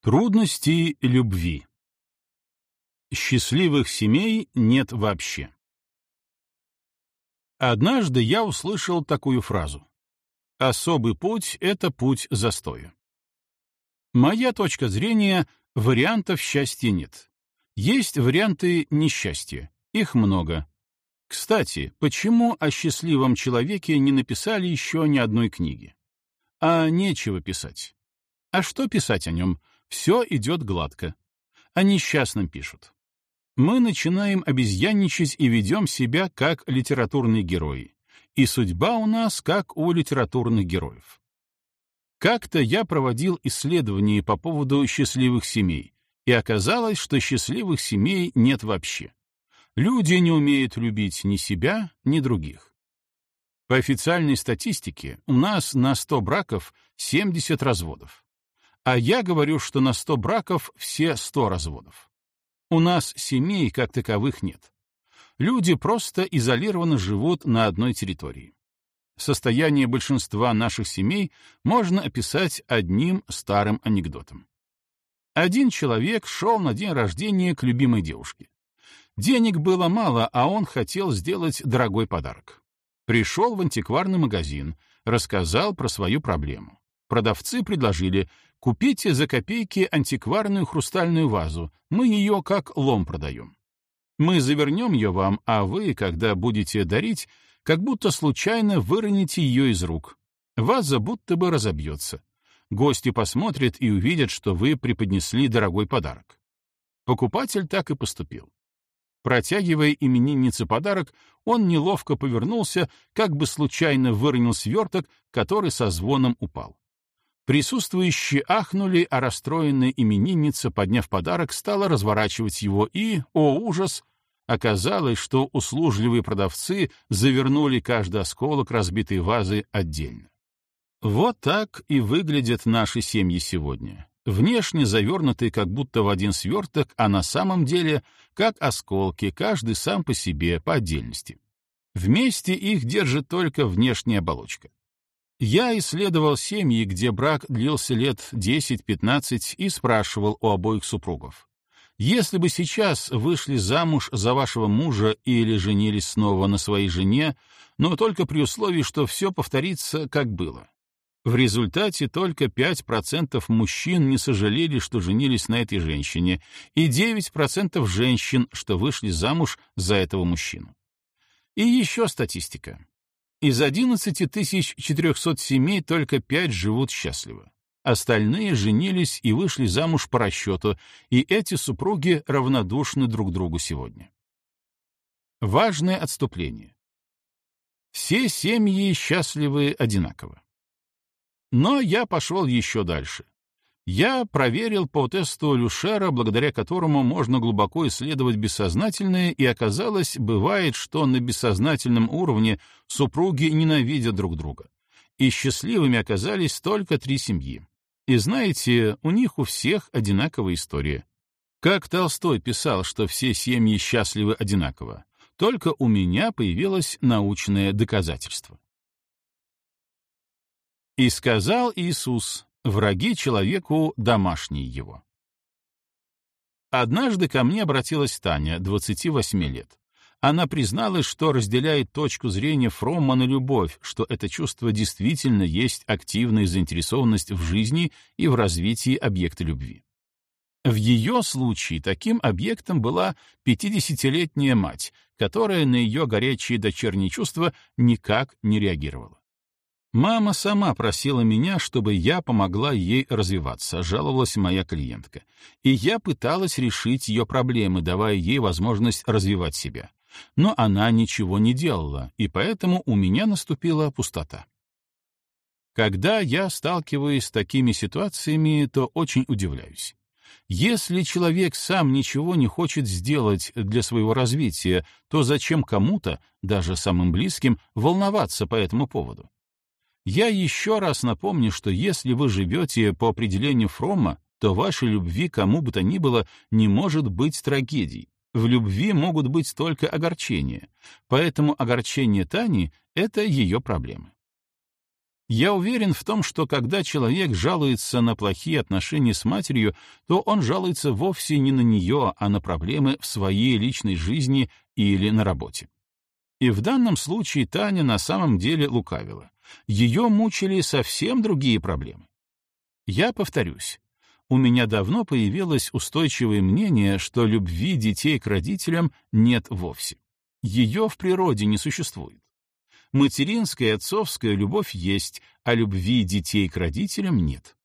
Трудности любви. Счастливых семей нет вообще. Однажды я услышал такую фразу. Особый путь — это путь застоя. Моя точка зрения — вариантов счастья нет. Есть варианты несчастья. Их много. Кстати, почему о счастливом человеке не написали еще ни одной книги? А нечего писать. А что писать о нем? Все идет гладко. О несчастном пишут. Мы начинаем обезьянничать и ведем себя как литературные герои. И судьба у нас как у литературных героев. Как-то я проводил исследование по поводу счастливых семей, и оказалось, что счастливых семей нет вообще. Люди не умеют любить ни себя, ни других. По официальной статистике у нас на 100 браков 70 разводов. А я говорю, что на 100 браков все 100 разводов. У нас семей как таковых нет. Люди просто изолированно живут на одной территории. Состояние большинства наших семей можно описать одним старым анекдотом. Один человек шел на день рождения к любимой девушке. Денег было мало, а он хотел сделать дорогой подарок. Пришел в антикварный магазин, рассказал про свою проблему. Продавцы предложили «Купите за копейки антикварную хрустальную вазу, мы ее как лом продаем. Мы завернем ее вам, а вы, когда будете дарить, как будто случайно выроните ее из рук. Ваза будто бы разобьется. Гости посмотрят и увидят, что вы преподнесли дорогой подарок». Покупатель так и поступил. Протягивая имениннице подарок, он неловко повернулся, как бы случайно выронил сверток, который со звоном упал. Присутствующие ахнули, а расстроенная именинница, подняв подарок, стала разворачивать его, и, о ужас, оказалось, что услужливые продавцы завернули каждый осколок разбитой вазы отдельно. Вот так и выглядят наши семьи сегодня. Внешне завернутые как будто в один сверток, а на самом деле как осколки, каждый сам по себе, по отдельности. Вместе их держит только внешняя оболочка. Я исследовал семьи, где брак длился лет 10-15 и спрашивал у обоих супругов. Если бы сейчас вышли замуж за вашего мужа или женились снова на своей жене, но только при условии, что все повторится, как было. В результате только 5% мужчин не сожалели, что женились на этой женщине, и 9% женщин, что вышли замуж за этого мужчину. И еще статистика. Из 11 400 семей только 5 живут счастливо. Остальные женились и вышли замуж по расчету, и эти супруги равнодушны друг другу сегодня. Важное отступление. Все семьи счастливы одинаково. Но я пошел еще дальше. Я проверил по тесту Люшера, благодаря которому можно глубоко исследовать бессознательное, и оказалось, бывает, что на бессознательном уровне супруги ненавидят друг друга. И счастливыми оказались только три семьи. И знаете, у них у всех одинаковая история. Как Толстой писал, что все семьи счастливы одинаково, только у меня появилось научное доказательство. И сказал Иисус, Враги человеку домашние его. Однажды ко мне обратилась Таня, 28 лет. Она призналась, что разделяет точку зрения Фромма на любовь, что это чувство действительно есть активная заинтересованность в жизни и в развитии объекта любви. В ее случае таким объектом была 50-летняя мать, которая на ее горячие дочерние чувства никак не реагировала. Мама сама просила меня, чтобы я помогла ей развиваться, жаловалась моя клиентка. И я пыталась решить ее проблемы, давая ей возможность развивать себя. Но она ничего не делала, и поэтому у меня наступила пустота. Когда я сталкиваюсь с такими ситуациями, то очень удивляюсь. Если человек сам ничего не хочет сделать для своего развития, то зачем кому-то, даже самым близким, волноваться по этому поводу? Я еще раз напомню, что если вы живете по определению Фромма, то вашей любви кому бы то ни было не может быть трагедией. В любви могут быть только огорчения, поэтому огорчение Тани — это ее проблемы. Я уверен в том, что когда человек жалуется на плохие отношения с матерью, то он жалуется вовсе не на нее, а на проблемы в своей личной жизни или на работе. И в данном случае Таня на самом деле лукавила. Ее мучили совсем другие проблемы. Я повторюсь, у меня давно появилось устойчивое мнение, что любви детей к родителям нет вовсе. Ее в природе не существует. Материнская и отцовская любовь есть, а любви детей к родителям нет.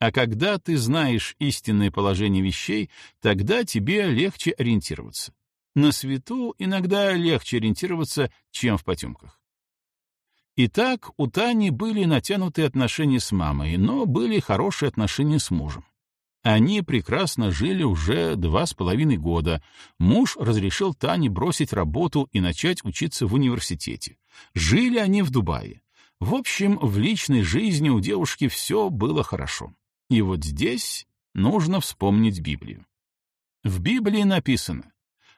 А когда ты знаешь истинное положение вещей, тогда тебе легче ориентироваться. На свету иногда легче ориентироваться, чем в потемках. Итак, у Тани были натянутые отношения с мамой, но были хорошие отношения с мужем. Они прекрасно жили уже два с половиной года. Муж разрешил Тане бросить работу и начать учиться в университете. Жили они в Дубае. В общем, в личной жизни у девушки все было хорошо. И вот здесь нужно вспомнить Библию. В Библии написано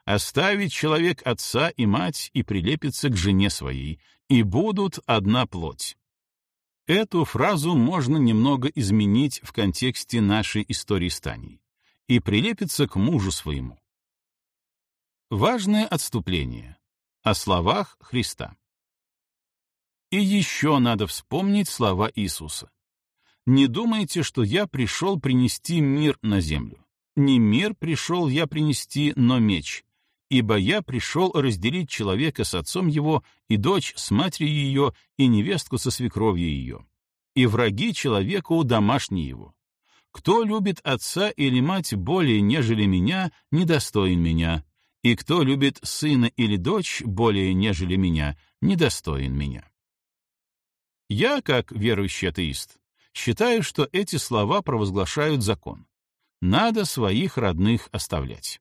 «Оставить человек отца и мать и прилепится к жене своей, и будут одна плоть. Эту фразу можно немного изменить в контексте нашей истории с Таней и прилепиться к мужу своему. Важное отступление о словах Христа. И еще надо вспомнить слова Иисуса. «Не думайте, что я пришел принести мир на землю. Не мир пришел я принести, но меч ибо я пришел разделить человека с отцом его, и дочь с матерью ее, и невестку со свекровью ее. И враги человеку домашние его. Кто любит отца или мать более, нежели меня, недостоин меня, и кто любит сына или дочь более, нежели меня, недостоин меня. Я, как верующий атеист, считаю, что эти слова провозглашают закон. Надо своих родных оставлять.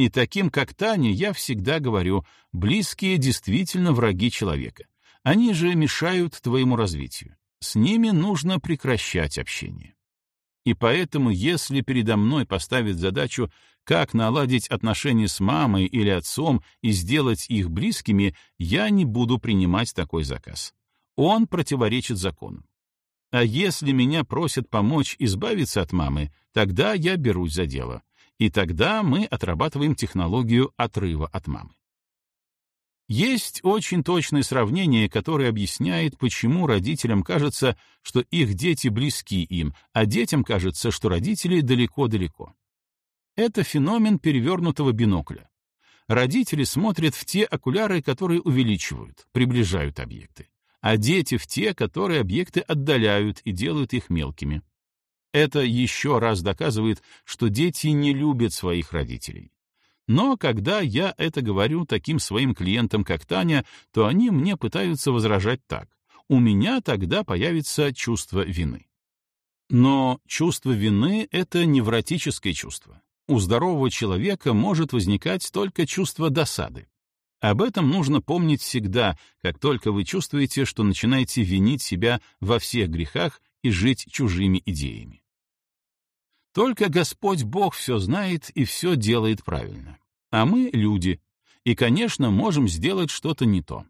И таким, как Таня, я всегда говорю, близкие действительно враги человека. Они же мешают твоему развитию. С ними нужно прекращать общение. И поэтому, если передо мной поставить задачу, как наладить отношения с мамой или отцом и сделать их близкими, я не буду принимать такой заказ. Он противоречит закону. А если меня просят помочь избавиться от мамы, тогда я берусь за дело. И тогда мы отрабатываем технологию отрыва от мамы. Есть очень точное сравнение, которое объясняет, почему родителям кажется, что их дети близки им, а детям кажется, что родители далеко-далеко. Это феномен перевернутого бинокля. Родители смотрят в те окуляры, которые увеличивают, приближают объекты, а дети в те, которые объекты отдаляют и делают их мелкими. Это еще раз доказывает, что дети не любят своих родителей. Но когда я это говорю таким своим клиентам, как Таня, то они мне пытаются возражать так. У меня тогда появится чувство вины. Но чувство вины — это невротическое чувство. У здорового человека может возникать только чувство досады. Об этом нужно помнить всегда, как только вы чувствуете, что начинаете винить себя во всех грехах и жить чужими идеями. Только Господь Бог все знает и все делает правильно. А мы — люди, и, конечно, можем сделать что-то не то.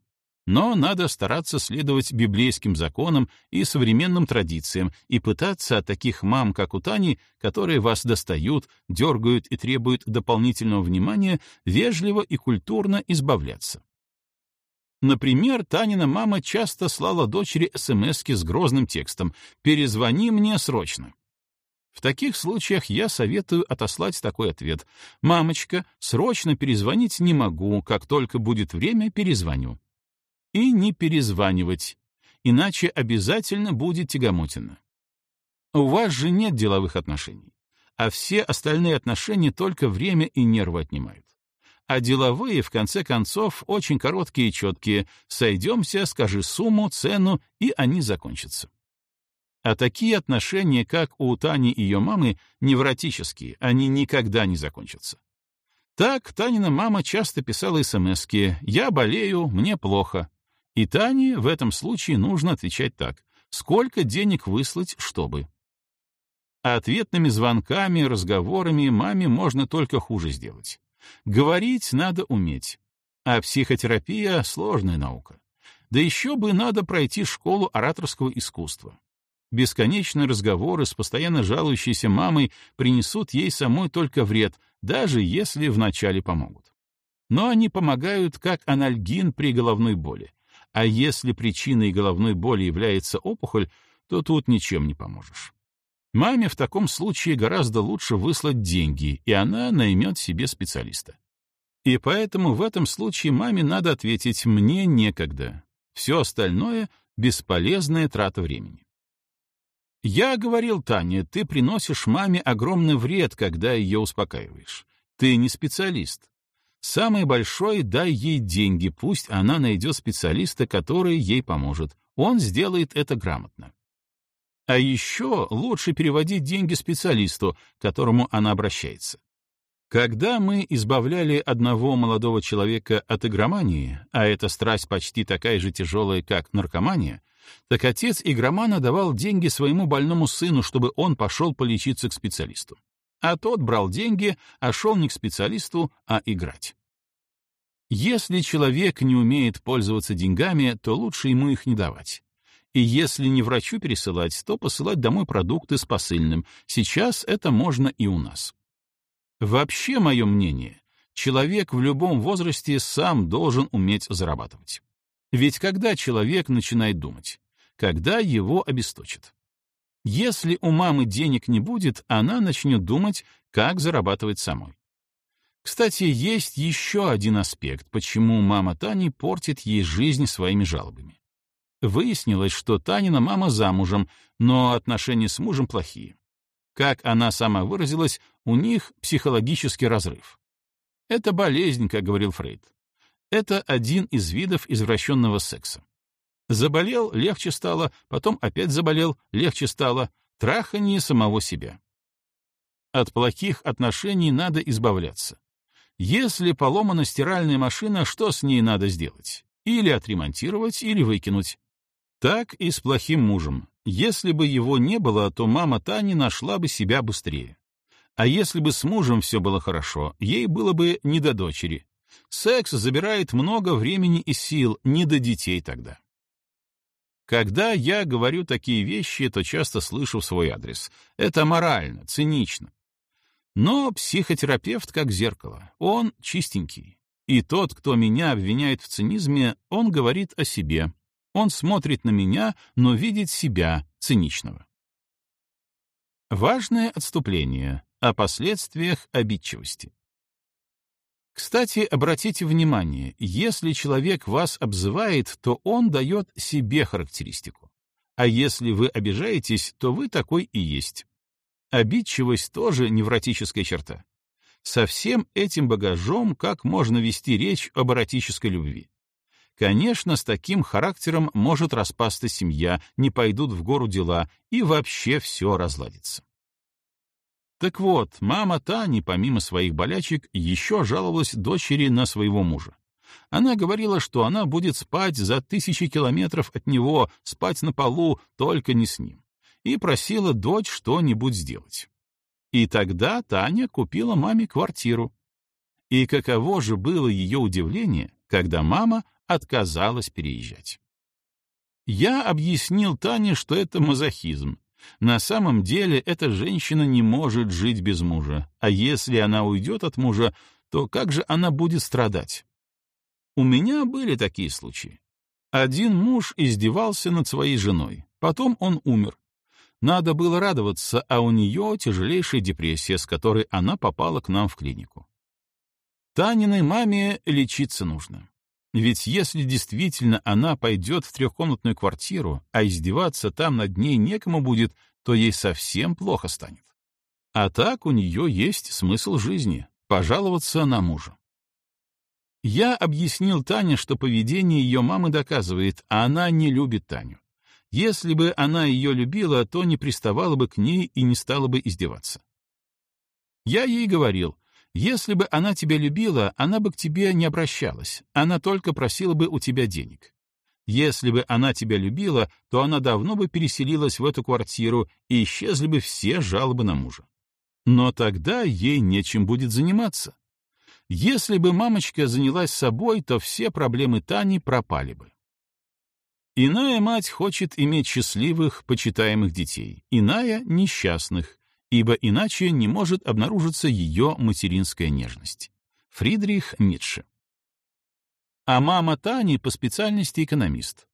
Но надо стараться следовать библейским законам и современным традициям и пытаться от таких мам, как у Тани, которые вас достают, дергают и требуют дополнительного внимания, вежливо и культурно избавляться. Например, Танина мама часто слала дочери СМСки с грозным текстом «Перезвони мне срочно». В таких случаях я советую отослать такой ответ. «Мамочка, срочно перезвонить не могу, как только будет время, перезвоню». И не перезванивать, иначе обязательно будет тягомотина. У вас же нет деловых отношений, а все остальные отношения только время и нервы отнимают. А деловые, в конце концов, очень короткие и четкие. Сойдемся, скажи сумму, цену, и они закончатся. А такие отношения, как у Тани и ее мамы, невротические, они никогда не закончатся. Так Танина мама часто писала смски «Я болею, мне плохо». И Тане в этом случае нужно отвечать так «Сколько денег выслать, чтобы?» А ответными звонками, разговорами маме можно только хуже сделать. Говорить надо уметь. А психотерапия — сложная наука. Да еще бы надо пройти школу ораторского искусства. Бесконечные разговоры с постоянно жалующейся мамой принесут ей самой только вред, даже если вначале помогут. Но они помогают как анальгин при головной боли. А если причиной головной боли является опухоль, то тут ничем не поможешь. Маме в таком случае гораздо лучше выслать деньги, и она наймет себе специалиста. И поэтому в этом случае маме надо ответить «мне некогда». Все остальное — бесполезная трата времени. Я говорил Тане, ты приносишь маме огромный вред, когда ее успокаиваешь. Ты не специалист. Самое большое — дай ей деньги, пусть она найдет специалиста, который ей поможет. Он сделает это грамотно. А еще лучше переводить деньги специалисту, к которому она обращается. Когда мы избавляли одного молодого человека от игромании, а эта страсть почти такая же тяжелая, как наркомания, так отец игромана давал деньги своему больному сыну, чтобы он пошел полечиться к специалисту. А тот брал деньги, а шел не к специалисту, а играть. Если человек не умеет пользоваться деньгами, то лучше ему их не давать. И если не врачу пересылать, то посылать домой продукты с посыльным. Сейчас это можно и у нас. Вообще, мое мнение, человек в любом возрасте сам должен уметь зарабатывать. Ведь когда человек начинает думать? Когда его обесточат. Если у мамы денег не будет, она начнет думать, как зарабатывать самой. Кстати, есть еще один аспект, почему мама Тани портит ей жизнь своими жалобами. Выяснилось, что Танина мама замужем, но отношения с мужем плохие. Как она сама выразилась, у них психологический разрыв. Это болезнь, как говорил Фрейд. Это один из видов извращенного секса. Заболел — легче стало, потом опять заболел — легче стало. Трахание самого себя. От плохих отношений надо избавляться. Если поломана стиральная машина, что с ней надо сделать? Или отремонтировать, или выкинуть. Так и с плохим мужем. Если бы его не было, то мама Тани нашла бы себя быстрее. А если бы с мужем все было хорошо, ей было бы не до дочери. Секс забирает много времени и сил, не до детей тогда. Когда я говорю такие вещи, то часто слышу в свой адрес. Это морально, цинично. Но психотерапевт как зеркало. Он чистенький. И тот, кто меня обвиняет в цинизме, он говорит о себе, он смотрит на меня, но видит себя, циничного. Важное отступление о последствиях обидчивости. Кстати, обратите внимание, если человек вас обзывает, то он дает себе характеристику. А если вы обижаетесь, то вы такой и есть. Обидчивость тоже невротическая черта. Со всем этим багажом как можно вести речь об эротической любви? Конечно, с таким характером может распасться семья, не пойдут в гору дела, и вообще все разладится. Так вот, мама Тани, помимо своих болячек, еще жаловалась дочери на своего мужа. Она говорила, что она будет спать за тысячи километров от него, спать на полу, только не с ним, и просила дочь что-нибудь сделать. И тогда Таня купила маме квартиру. И каково же было ее удивление, когда мама отказалась переезжать. Я объяснил Тане, что это мазохизм. На самом деле эта женщина не может жить без мужа, а если она уйдет от мужа, то как же она будет страдать? У меня были такие случаи. Один муж издевался над своей женой, потом он умер. Надо было радоваться, а у нее тяжелейшая депрессия, с которой она попала к нам в клинику. Таниной маме лечиться нужно. Ведь если действительно она пойдет в трехкомнатную квартиру, а издеваться там над ней некому будет, то ей совсем плохо станет. А так у нее есть смысл жизни — пожаловаться на мужа. Я объяснил Тане, что поведение ее мамы доказывает, а она не любит Таню. Если бы она ее любила, то не приставала бы к ней и не стала бы издеваться. Я ей говорил, если бы она тебя любила, она бы к тебе не обращалась, она только просила бы у тебя денег. Если бы она тебя любила, то она давно бы переселилась в эту квартиру, и исчезли бы все жалобы на мужа. Но тогда ей нечем будет заниматься. Если бы мамочка занялась собой, то все проблемы Тани пропали бы. Иная мать хочет иметь счастливых, почитаемых детей, иная — несчастных, ибо иначе не может обнаружиться ее материнская нежность. Фридрих Ницше. А мама Тани по специальности экономист.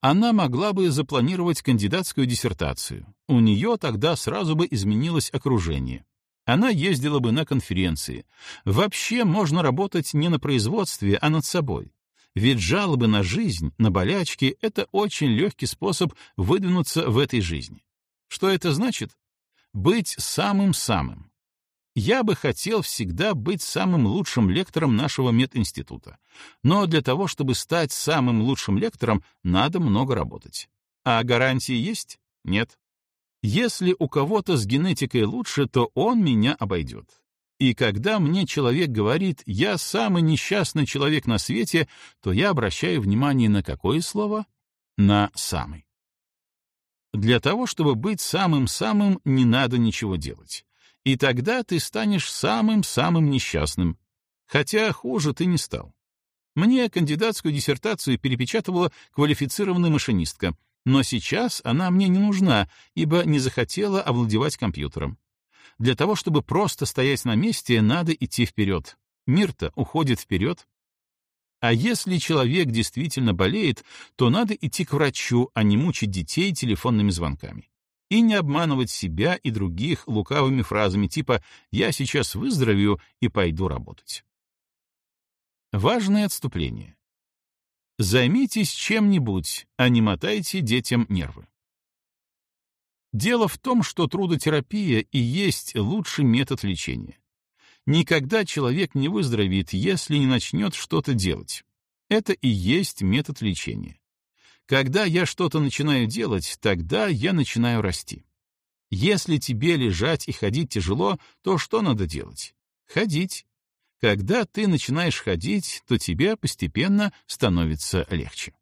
Она могла бы запланировать кандидатскую диссертацию. У нее тогда сразу бы изменилось окружение. Она ездила бы на конференции. Вообще можно работать не на производстве, а над собой. Ведь жалобы на жизнь, на болячки — это очень легкий способ выдвинуться в этой жизни. Что это значит? Быть самым-самым. Я бы хотел всегда быть самым лучшим лектором нашего мединститута. Но для того, чтобы стать самым лучшим лектором, надо много работать. А гарантии есть? Нет. Если у кого-то с генетикой лучше, то он меня обойдет. И когда мне человек говорит «я самый несчастный человек на свете», то я обращаю внимание на какое слово? На «самый». Для того, чтобы быть самым-самым, не надо ничего делать. И тогда ты станешь самым-самым несчастным. Хотя хуже ты не стал. Мне кандидатскую диссертацию перепечатывала квалифицированная машинистка, но сейчас она мне не нужна, ибо не захотела овладевать компьютером. Для того, чтобы просто стоять на месте, надо идти вперед. Мир-то уходит вперед. А если человек действительно болеет, то надо идти к врачу, а не мучить детей телефонными звонками. И не обманывать себя и других лукавыми фразами типа «я сейчас выздоровею и пойду работать». Важное отступление. Займитесь чем-нибудь, а не мотайте детям нервы. Дело в том, что трудотерапия и есть лучший метод лечения. Никогда человек не выздоровеет, если не начнет что-то делать. Это и есть метод лечения. Когда я что-то начинаю делать, тогда я начинаю расти. Если тебе лежать и ходить тяжело, то что надо делать? Ходить. Когда ты начинаешь ходить, то тебе постепенно становится легче.